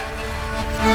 Música